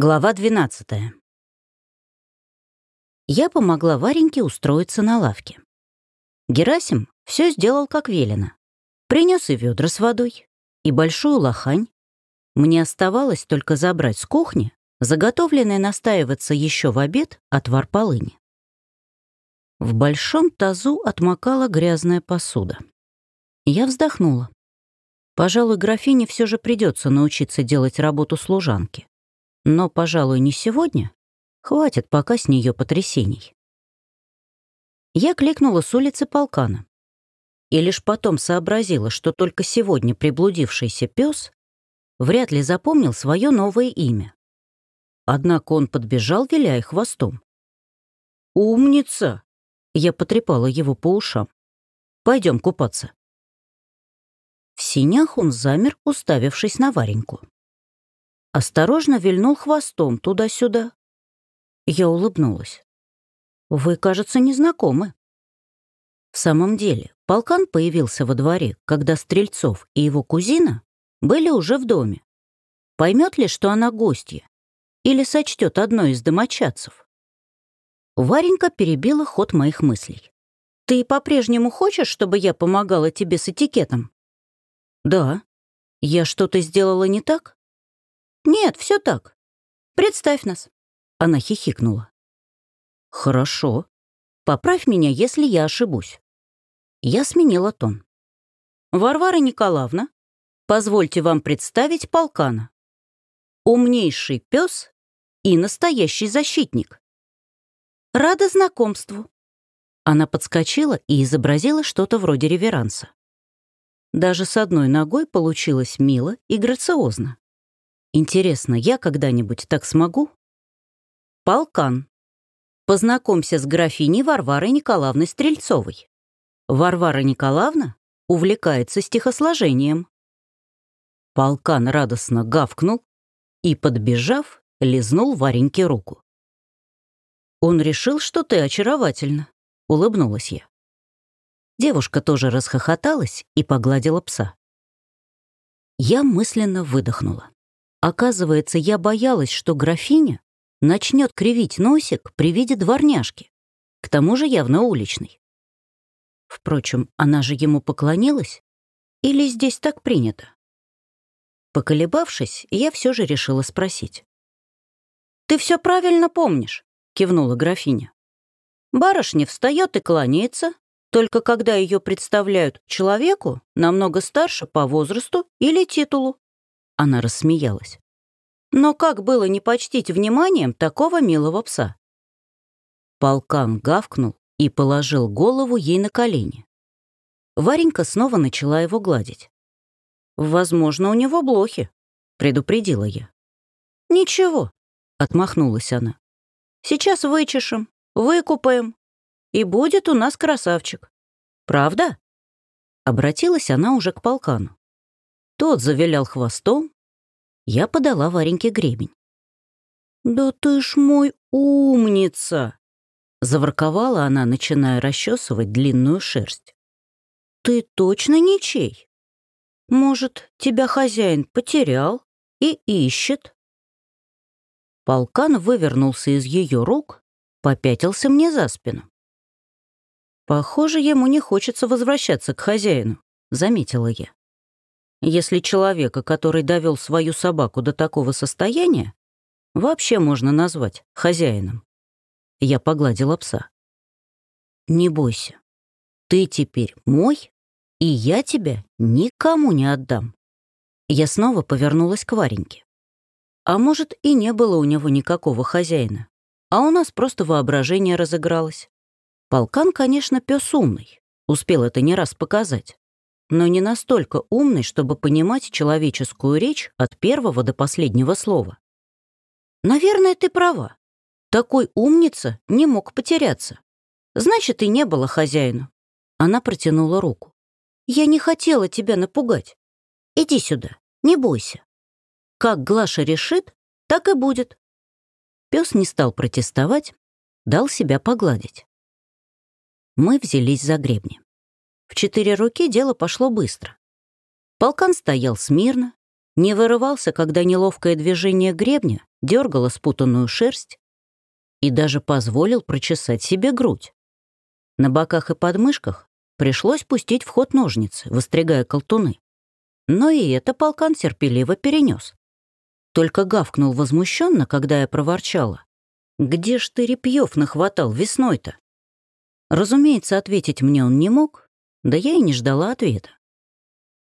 Глава 12. Я помогла Вареньке устроиться на лавке. Герасим все сделал как велено. Принес и ведра с водой, и большую лохань. Мне оставалось только забрать с кухни заготовленный настаиваться еще в обед отвар полыни. В большом тазу отмокала грязная посуда. Я вздохнула. Пожалуй, графине все же придется научиться делать работу служанки. Но, пожалуй, не сегодня. Хватит пока с нее потрясений. Я кликнула с улицы полкана. И лишь потом сообразила, что только сегодня приблудившийся пес вряд ли запомнил свое новое имя. Однако он подбежал, виляя хвостом. «Умница!» — я потрепала его по ушам. Пойдем купаться». В синях он замер, уставившись на Вареньку. Осторожно вильнул хвостом туда-сюда. Я улыбнулась. «Вы, кажется, не знакомы». В самом деле, полкан появился во дворе, когда Стрельцов и его кузина были уже в доме. Поймет ли, что она гостья? Или сочтет одной из домочадцев? Варенька перебила ход моих мыслей. «Ты по-прежнему хочешь, чтобы я помогала тебе с этикетом?» «Да. Я что-то сделала не так?» «Нет, все так. Представь нас». Она хихикнула. «Хорошо. Поправь меня, если я ошибусь». Я сменила тон. «Варвара Николаевна, позвольте вам представить полкана. Умнейший пес и настоящий защитник. Рада знакомству». Она подскочила и изобразила что-то вроде реверанса. Даже с одной ногой получилось мило и грациозно. Интересно, я когда-нибудь так смогу? Полкан. Познакомься с графиней Варварой Николаевной Стрельцовой. Варвара Николаевна увлекается стихосложением. Полкан радостно гавкнул и, подбежав, лизнул Вареньке руку. «Он решил, что ты очаровательна», — улыбнулась я. Девушка тоже расхохоталась и погладила пса. Я мысленно выдохнула. Оказывается, я боялась, что графиня начнет кривить носик при виде дворняжки, к тому же явно уличной. Впрочем, она же ему поклонилась? Или здесь так принято? Поколебавшись, я все же решила спросить. «Ты все правильно помнишь», — кивнула графиня. «Барышня встает и кланяется, только когда ее представляют человеку намного старше по возрасту или титулу. Она рассмеялась. Но как было не почтить вниманием такого милого пса? Полкан гавкнул и положил голову ей на колени. Варенька снова начала его гладить. «Возможно, у него блохи», — предупредила я. «Ничего», — отмахнулась она. «Сейчас вычешем, выкупаем, и будет у нас красавчик. Правда?» Обратилась она уже к полкану. Тот завилял хвостом. Я подала Вареньке гребень. «Да ты ж мой умница!» Заворковала она, начиная расчесывать длинную шерсть. «Ты точно ничей? Может, тебя хозяин потерял и ищет?» Полкан вывернулся из ее рук, попятился мне за спину. «Похоже, ему не хочется возвращаться к хозяину», — заметила я. Если человека, который довел свою собаку до такого состояния, вообще можно назвать хозяином. Я погладила пса. «Не бойся. Ты теперь мой, и я тебя никому не отдам». Я снова повернулась к Вареньке. А может, и не было у него никакого хозяина, а у нас просто воображение разыгралось. Полкан, конечно, пес умный, успел это не раз показать но не настолько умный, чтобы понимать человеческую речь от первого до последнего слова. «Наверное, ты права. Такой умница не мог потеряться. Значит, и не было хозяину». Она протянула руку. «Я не хотела тебя напугать. Иди сюда, не бойся. Как Глаша решит, так и будет». Пес не стал протестовать, дал себя погладить. Мы взялись за гребни. В четыре руки дело пошло быстро. Полкан стоял смирно, не вырывался, когда неловкое движение гребня дергало спутанную шерсть и даже позволил прочесать себе грудь. На боках и подмышках пришлось пустить в ход ножницы, выстригая колтуны. Но и это полкан терпеливо перенес. Только гавкнул возмущенно, когда я проворчала. «Где ж ты репьев нахватал весной-то?» Разумеется, ответить мне он не мог, да я и не ждала ответа.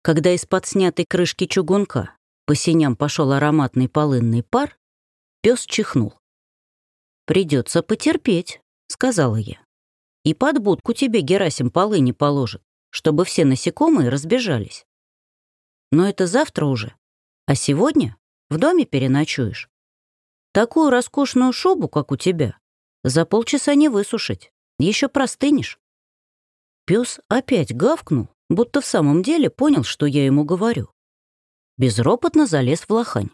Когда из-под снятой крышки чугунка по синям пошел ароматный полынный пар, пес чихнул. «Придется потерпеть», — сказала я. «И под будку тебе Герасим полыни положит, чтобы все насекомые разбежались. Но это завтра уже, а сегодня в доме переночуешь. Такую роскошную шубу, как у тебя, за полчаса не высушить, еще простынешь». Пес опять гавкнул, будто в самом деле понял, что я ему говорю безропотно залез в лохань.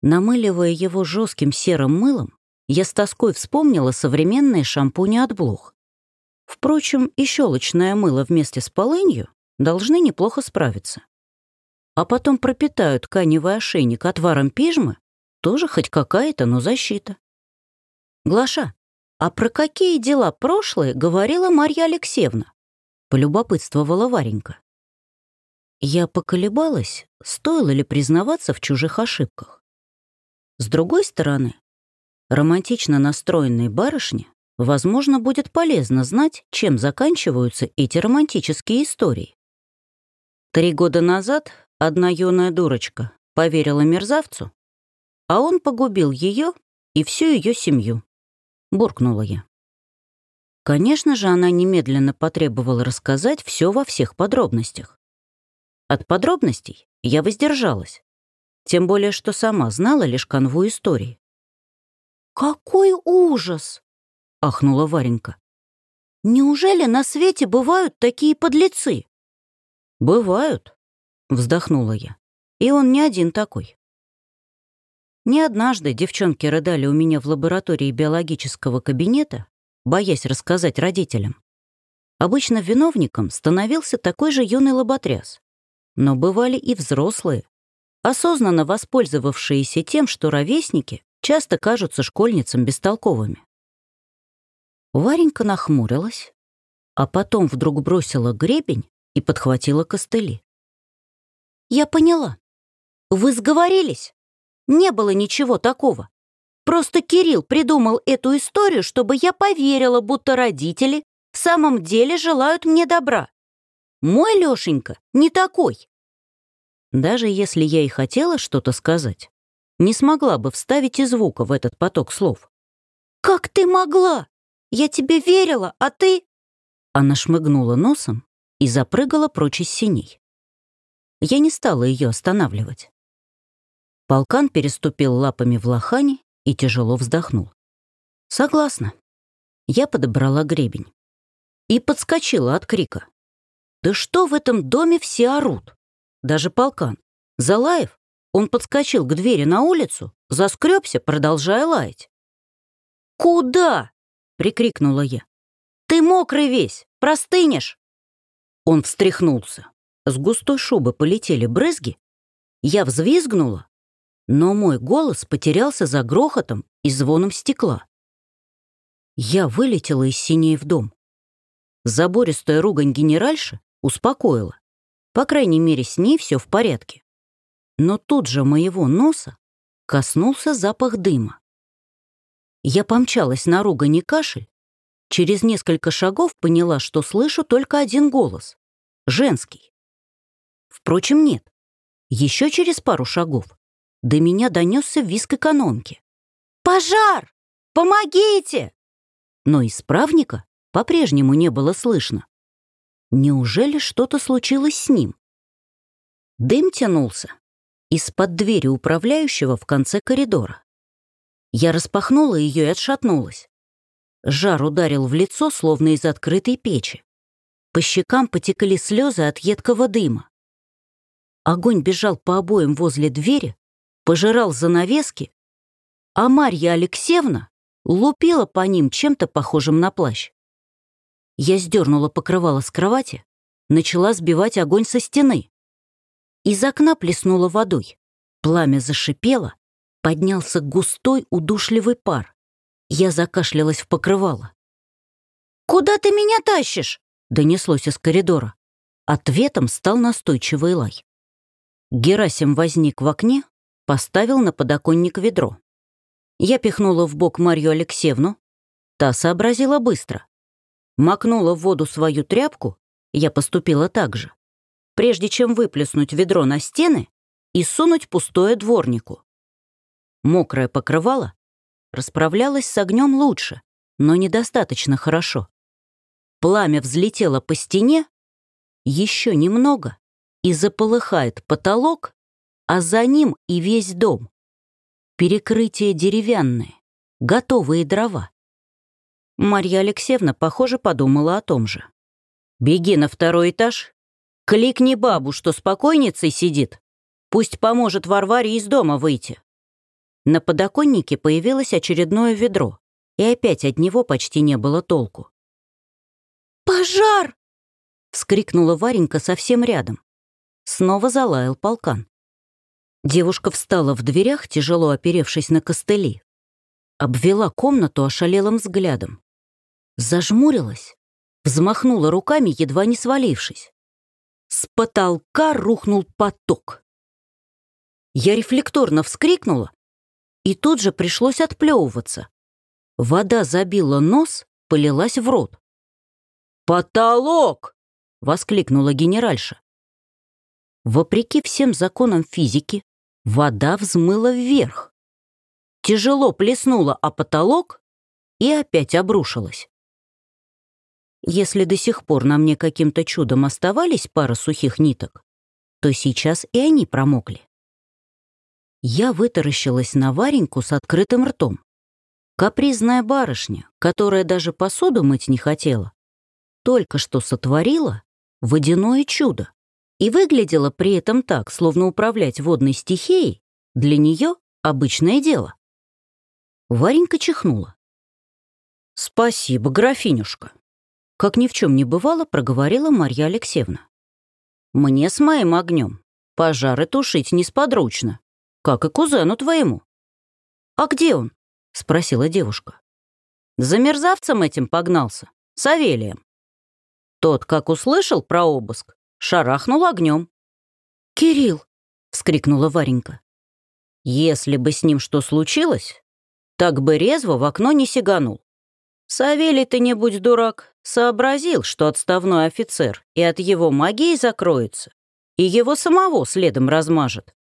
Намыливая его жестким серым мылом, я с тоской вспомнила современные шампуни от блох. Впрочем, и щелочное мыло вместе с полынью должны неплохо справиться. А потом пропитают тканевый ошейник отваром пижмы, тоже хоть какая-то, но защита. Глаша, а про какие дела прошлые говорила Марья Алексеевна? Полюбопытствовала Варенька. Я поколебалась, стоило ли признаваться в чужих ошибках. С другой стороны, романтично настроенной барышне, возможно, будет полезно знать, чем заканчиваются эти романтические истории. Три года назад одна юная дурочка поверила мерзавцу, а он погубил ее и всю ее семью. Буркнула я. Конечно же, она немедленно потребовала рассказать все во всех подробностях. От подробностей я воздержалась. Тем более, что сама знала лишь канву истории. «Какой ужас!» — ахнула Варенька. «Неужели на свете бывают такие подлецы?» «Бывают», — вздохнула я. «И он не один такой». Не однажды девчонки рыдали у меня в лаборатории биологического кабинета, боясь рассказать родителям. Обычно виновником становился такой же юный лоботряс. Но бывали и взрослые, осознанно воспользовавшиеся тем, что ровесники часто кажутся школьницам бестолковыми. Варенька нахмурилась, а потом вдруг бросила гребень и подхватила костыли. «Я поняла. Вы сговорились. Не было ничего такого. Просто Кирилл придумал эту историю, чтобы я поверила, будто родители в самом деле желают мне добра. Мой Лёшенька не такой. Даже если я и хотела что-то сказать, не смогла бы вставить и звука в этот поток слов. «Как ты могла? Я тебе верила, а ты...» Она шмыгнула носом и запрыгала прочь из синей. Я не стала ее останавливать. Полкан переступил лапами в лохане и тяжело вздохнул. «Согласна». Я подобрала гребень и подскочила от крика. Да что в этом доме все орут? Даже полкан. Залаев, он подскочил к двери на улицу, заскребся, продолжая лаять. «Куда?» — прикрикнула я. «Ты мокрый весь, простынешь!» Он встряхнулся. С густой шубы полетели брызги. Я взвизгнула, но мой голос потерялся за грохотом и звоном стекла. Я вылетела из синей в дом. Забористая ругань генеральши успокоила. По крайней мере, с ней все в порядке. Но тут же моего носа коснулся запах дыма. Я помчалась на ругань и кашель. Через несколько шагов поняла, что слышу только один голос. Женский. Впрочем, нет. Еще через пару шагов до меня донесся виск экономки. «Пожар! Помогите!» Но исправника по-прежнему не было слышно. Неужели что-то случилось с ним? Дым тянулся из-под двери управляющего в конце коридора. Я распахнула ее и отшатнулась. Жар ударил в лицо, словно из открытой печи. По щекам потекли слезы от едкого дыма. Огонь бежал по обоям возле двери, пожирал занавески, а Марья Алексеевна лупила по ним чем-то похожим на плащ. Я сдернула покрывало с кровати, начала сбивать огонь со стены. Из окна плеснуло водой. Пламя зашипело, поднялся густой удушливый пар. Я закашлялась в покрывало. «Куда ты меня тащишь?» — донеслось из коридора. Ответом стал настойчивый лай. Герасим возник в окне, поставил на подоконник ведро. Я пихнула в бок Марью Алексеевну. Та сообразила быстро. Макнула в воду свою тряпку, я поступила так же. Прежде чем выплеснуть ведро на стены и сунуть пустое дворнику. Мокрое покрывало расправлялось с огнем лучше, но недостаточно хорошо. Пламя взлетело по стене, еще немного, и заполыхает потолок, а за ним и весь дом. Перекрытие деревянное, готовые дрова. Марья Алексеевна, похоже, подумала о том же. «Беги на второй этаж, кликни бабу, что спокойницей сидит. Пусть поможет Варваре из дома выйти». На подоконнике появилось очередное ведро, и опять от него почти не было толку. «Пожар!» — вскрикнула Варенька совсем рядом. Снова залаял полкан. Девушка встала в дверях, тяжело оперевшись на костыли. Обвела комнату ошалелым взглядом. Зажмурилась, взмахнула руками, едва не свалившись. С потолка рухнул поток. Я рефлекторно вскрикнула, и тут же пришлось отплевываться. Вода забила нос, полилась в рот. «Потолок!» — воскликнула генеральша. Вопреки всем законам физики, вода взмыла вверх. Тяжело плеснула о потолок и опять обрушилась. Если до сих пор на мне каким-то чудом оставались пара сухих ниток, то сейчас и они промокли. Я вытаращилась на Вареньку с открытым ртом. Капризная барышня, которая даже посуду мыть не хотела, только что сотворила водяное чудо и выглядела при этом так, словно управлять водной стихией для нее обычное дело. Варенька чихнула. «Спасибо, графинюшка», — как ни в чем не бывало, проговорила Марья Алексеевна. «Мне с моим огнем пожары тушить несподручно, как и кузену твоему». «А где он?» — спросила девушка. «За мерзавцем этим погнался, Савелием. Тот, как услышал про обыск, шарахнул огнем. «Кирилл!» — вскрикнула Варенька. «Если бы с ним что случилось, так бы резво в окно не сиганул. Савелий, ты не будь дурак, сообразил, что отставной офицер и от его магии закроется, и его самого следом размажет.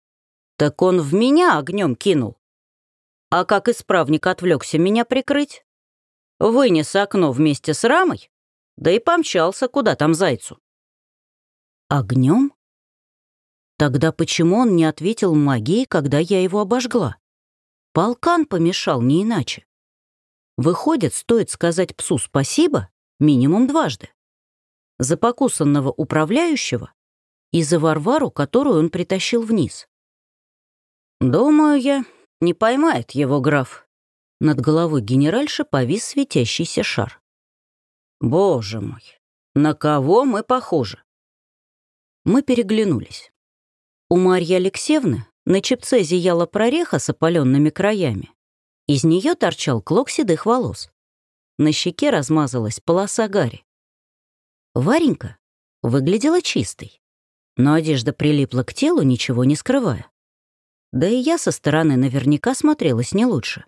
Так он в меня огнем кинул. А как исправник отвлекся меня прикрыть? Вынес окно вместе с рамой да и помчался куда там зайцу. Огнем? Тогда почему он не ответил магией, когда я его обожгла? Полкан помешал не иначе. Выходит, стоит сказать псу спасибо минимум дважды. За покусанного управляющего и за Варвару, которую он притащил вниз. Думаю я, не поймает его граф. Над головой генеральши повис светящийся шар. Боже мой, на кого мы похожи? Мы переглянулись. У Марьи Алексеевны на чепце зияла прореха с опаленными краями. Из нее торчал клок седых волос. На щеке размазалась полоса гари. Варенька выглядела чистой, но одежда прилипла к телу, ничего не скрывая. Да и я со стороны наверняка смотрелась не лучше.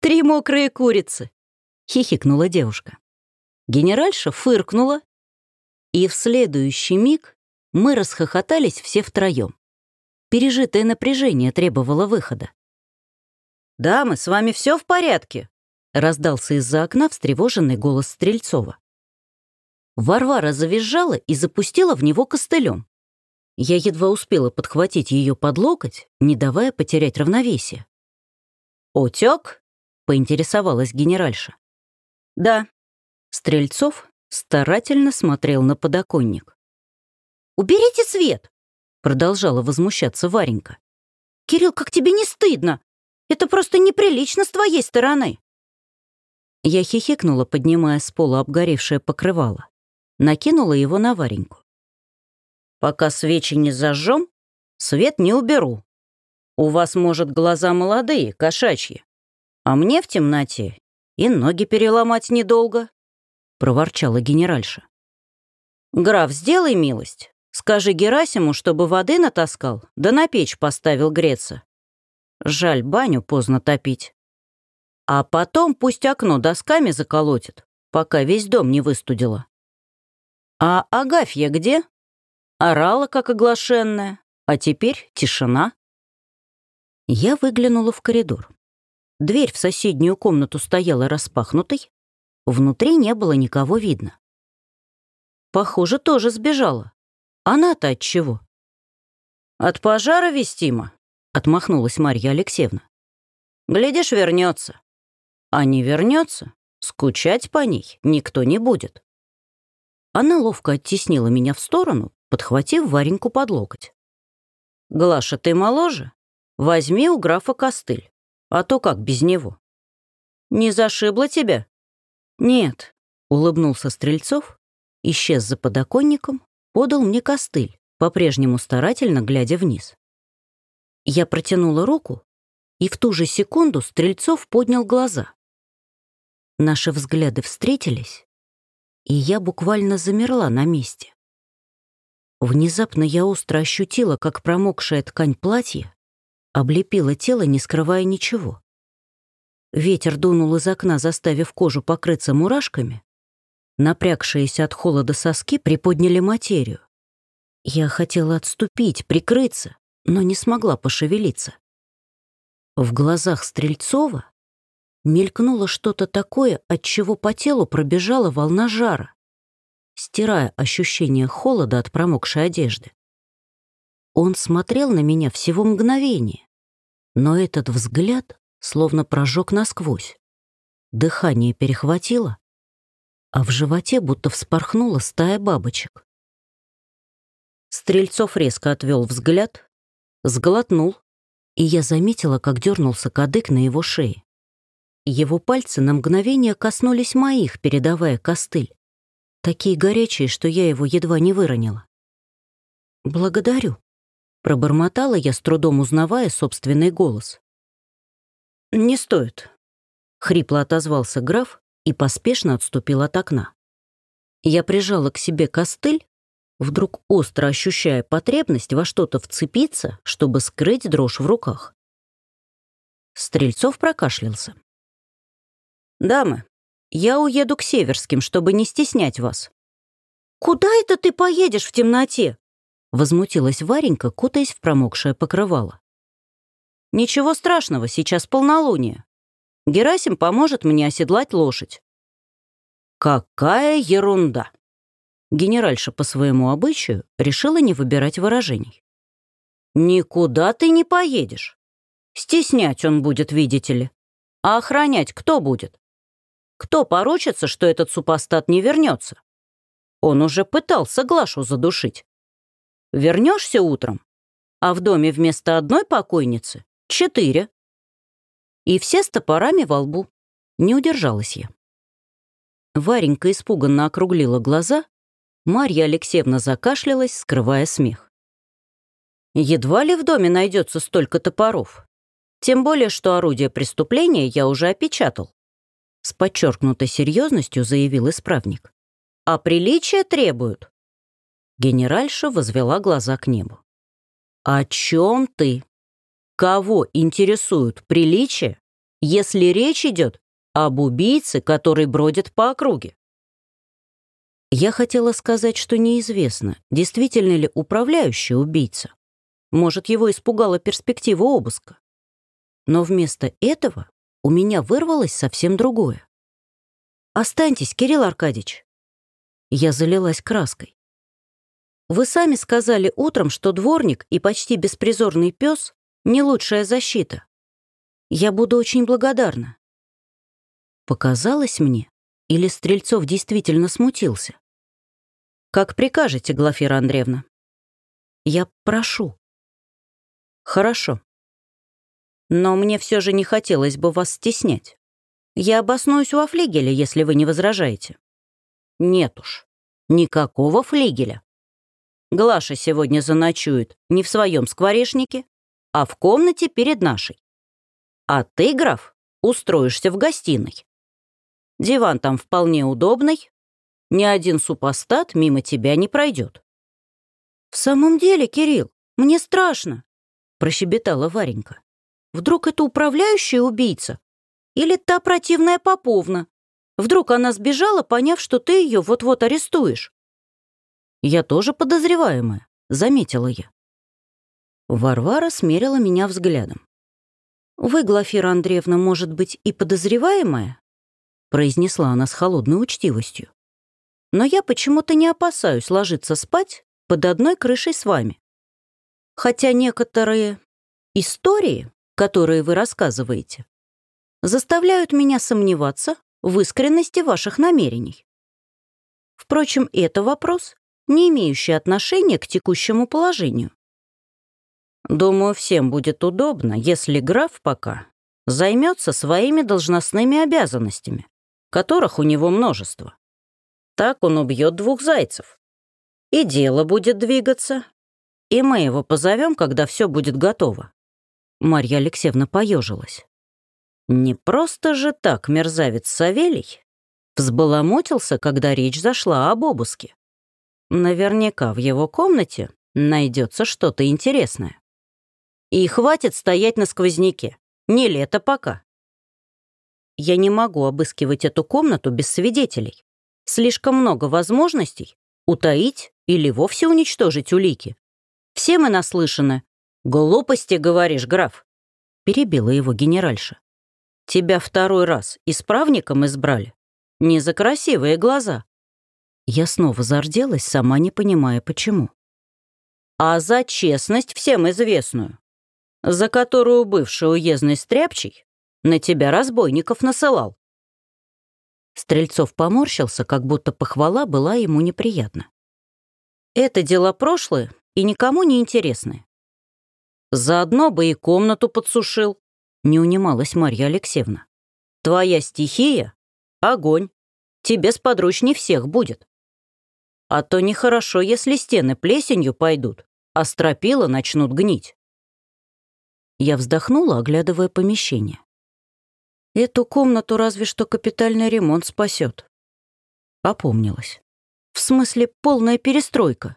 «Три мокрые курицы!» — хихикнула девушка. Генеральша фыркнула, и в следующий миг мы расхохотались все втроем. Пережитое напряжение требовало выхода. «Дамы, с вами все в порядке?» — раздался из-за окна встревоженный голос Стрельцова. Варвара завизжала и запустила в него костылем. Я едва успела подхватить ее под локоть, не давая потерять равновесие. «Утек?» — поинтересовалась генеральша. «Да», Стрельцов старательно смотрел на подоконник. «Уберите свет!» — продолжала возмущаться Варенька. «Кирилл, как тебе не стыдно? Это просто неприлично с твоей стороны!» Я хихикнула, поднимая с пола обгоревшее покрывало. Накинула его на Вареньку. Пока свечи не зажжем, свет не уберу. У вас, может, глаза молодые, кошачьи, а мне в темноте и ноги переломать недолго», — проворчала генеральша. «Граф, сделай милость. Скажи Герасиму, чтобы воды натаскал, да на печь поставил греться. Жаль, баню поздно топить. А потом пусть окно досками заколотит, пока весь дом не выстудило. А Агафья где? Орала, как оглашенная, а теперь тишина. Я выглянула в коридор. Дверь в соседнюю комнату стояла распахнутой, внутри не было никого видно. Похоже, тоже сбежала. Она-то от чего? От пожара вестима, отмахнулась Марья Алексеевна. Глядишь, вернется. А не вернется, скучать по ней никто не будет. Она ловко оттеснила меня в сторону, подхватив Вареньку под локоть. «Глаша, ты моложе? Возьми у графа костыль. А то как без него? Не зашибло тебя? Нет, улыбнулся Стрельцов, исчез за подоконником, подал мне костыль, по-прежнему старательно глядя вниз. Я протянула руку, и в ту же секунду Стрельцов поднял глаза. Наши взгляды встретились, и я буквально замерла на месте. Внезапно я остро ощутила, как промокшая ткань платья облепила тело, не скрывая ничего. Ветер дунул из окна, заставив кожу покрыться мурашками. Напрягшиеся от холода соски приподняли материю. Я хотела отступить, прикрыться, но не смогла пошевелиться. В глазах Стрельцова мелькнуло что-то такое, от чего по телу пробежала волна жара, стирая ощущение холода от промокшей одежды. Он смотрел на меня всего мгновение, но этот взгляд словно прожег насквозь. Дыхание перехватило, а в животе будто вспорхнула стая бабочек. Стрельцов резко отвел взгляд, сглотнул, и я заметила, как дернулся кадык на его шее. Его пальцы на мгновение коснулись моих, передавая костыль. Такие горячие, что я его едва не выронила. «Благодарю», Пробормотала я, с трудом узнавая собственный голос. «Не стоит», — хрипло отозвался граф и поспешно отступил от окна. Я прижала к себе костыль, вдруг остро ощущая потребность во что-то вцепиться, чтобы скрыть дрожь в руках. Стрельцов прокашлялся. «Дамы, я уеду к Северским, чтобы не стеснять вас». «Куда это ты поедешь в темноте?» Возмутилась Варенька, кутаясь в промокшее покрывало. «Ничего страшного, сейчас полнолуние. Герасим поможет мне оседлать лошадь». «Какая ерунда!» Генеральша по своему обычаю решила не выбирать выражений. «Никуда ты не поедешь. Стеснять он будет, видите ли. А охранять кто будет? Кто поручится, что этот супостат не вернется? Он уже пытался Глашу задушить. Вернешься утром, а в доме вместо одной покойницы — четыре. И все с топорами во лбу. Не удержалась я. Варенька испуганно округлила глаза, Марья Алексеевна закашлялась, скрывая смех. Едва ли в доме найдется столько топоров. Тем более, что орудие преступления я уже опечатал. С подчеркнутой серьезностью заявил исправник. А приличия требуют. Генеральша возвела глаза к небу. «О чем ты? Кого интересуют приличия, если речь идет об убийце, который бродит по округе?» Я хотела сказать, что неизвестно, действительно ли управляющий убийца. Может, его испугала перспектива обыска. Но вместо этого у меня вырвалось совсем другое. «Останьтесь, Кирилл Аркадьевич». Я залилась краской. Вы сами сказали утром, что дворник и почти беспризорный пес — не лучшая защита. Я буду очень благодарна. Показалось мне, или Стрельцов действительно смутился? Как прикажете, Глафира Андреевна. Я прошу. Хорошо. Но мне все же не хотелось бы вас стеснять. Я обоснуюсь у флигеля, если вы не возражаете. Нет уж, никакого флигеля. Глаша сегодня заночует не в своем скворечнике, а в комнате перед нашей. А ты, граф, устроишься в гостиной. Диван там вполне удобный, ни один супостат мимо тебя не пройдет. «В самом деле, Кирилл, мне страшно», — прощебетала Варенька. «Вдруг это управляющая убийца? Или та противная Поповна? Вдруг она сбежала, поняв, что ты ее вот-вот арестуешь?» «Я тоже подозреваемая», — заметила я. Варвара смерила меня взглядом. «Вы, Глафира Андреевна, может быть, и подозреваемая?» произнесла она с холодной учтивостью. «Но я почему-то не опасаюсь ложиться спать под одной крышей с вами. Хотя некоторые истории, которые вы рассказываете, заставляют меня сомневаться в искренности ваших намерений. Впрочем, это вопрос, не имеющий отношения к текущему положению. Думаю, всем будет удобно, если граф пока займется своими должностными обязанностями, которых у него множество. Так он убьет двух зайцев и дело будет двигаться, и мы его позовем, когда все будет готово». Марья Алексеевна поежилась. «Не просто же так мерзавец Савелий взбаламутился, когда речь зашла об обыске. Наверняка в его комнате найдется что-то интересное. И хватит стоять на сквозняке. Не лето пока. Я не могу обыскивать эту комнату без свидетелей. Слишком много возможностей утаить или вовсе уничтожить улики. Все мы наслышаны. «Глупости, говоришь, граф», — перебила его генеральша. «Тебя второй раз исправником избрали? Не за красивые глаза». Я снова зарделась, сама не понимая, почему. «А за честность всем известную, за которую бывший уездный стряпчий на тебя разбойников насылал». Стрельцов поморщился, как будто похвала была ему неприятна. Это дела прошлое и никому не интересны. Заодно бы и комнату подсушил, не унималась Марья Алексеевна. Твоя стихия — огонь. Тебе сподручней всех будет. А то нехорошо, если стены плесенью пойдут, а стропила начнут гнить. Я вздохнула, оглядывая помещение. Эту комнату разве что капитальный ремонт спасет. Опомнилась. В смысле, полная перестройка.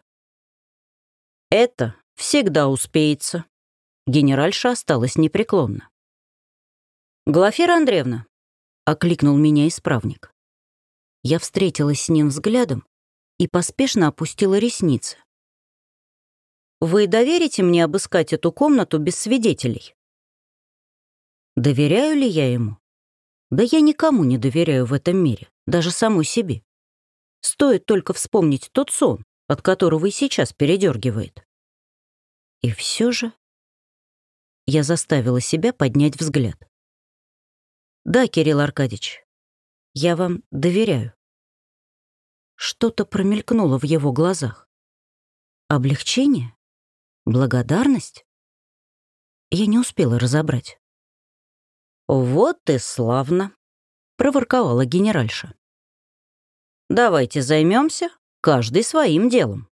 Это всегда успеется. Генеральша осталась непреклонна. «Глафира Андреевна», — окликнул меня исправник. Я встретилась с ним взглядом и поспешно опустила ресницы. «Вы доверите мне обыскать эту комнату без свидетелей?» Доверяю ли я ему? Да я никому не доверяю в этом мире, даже самой себе. Стоит только вспомнить тот сон, от которого и сейчас передергивает. И все же я заставила себя поднять взгляд. «Да, Кирилл Аркадьевич, я вам доверяю». Что-то промелькнуло в его глазах. Облегчение? Благодарность? Я не успела разобрать. «Вот и славно», — проворковала генеральша. Давайте займемся каждый своим делом.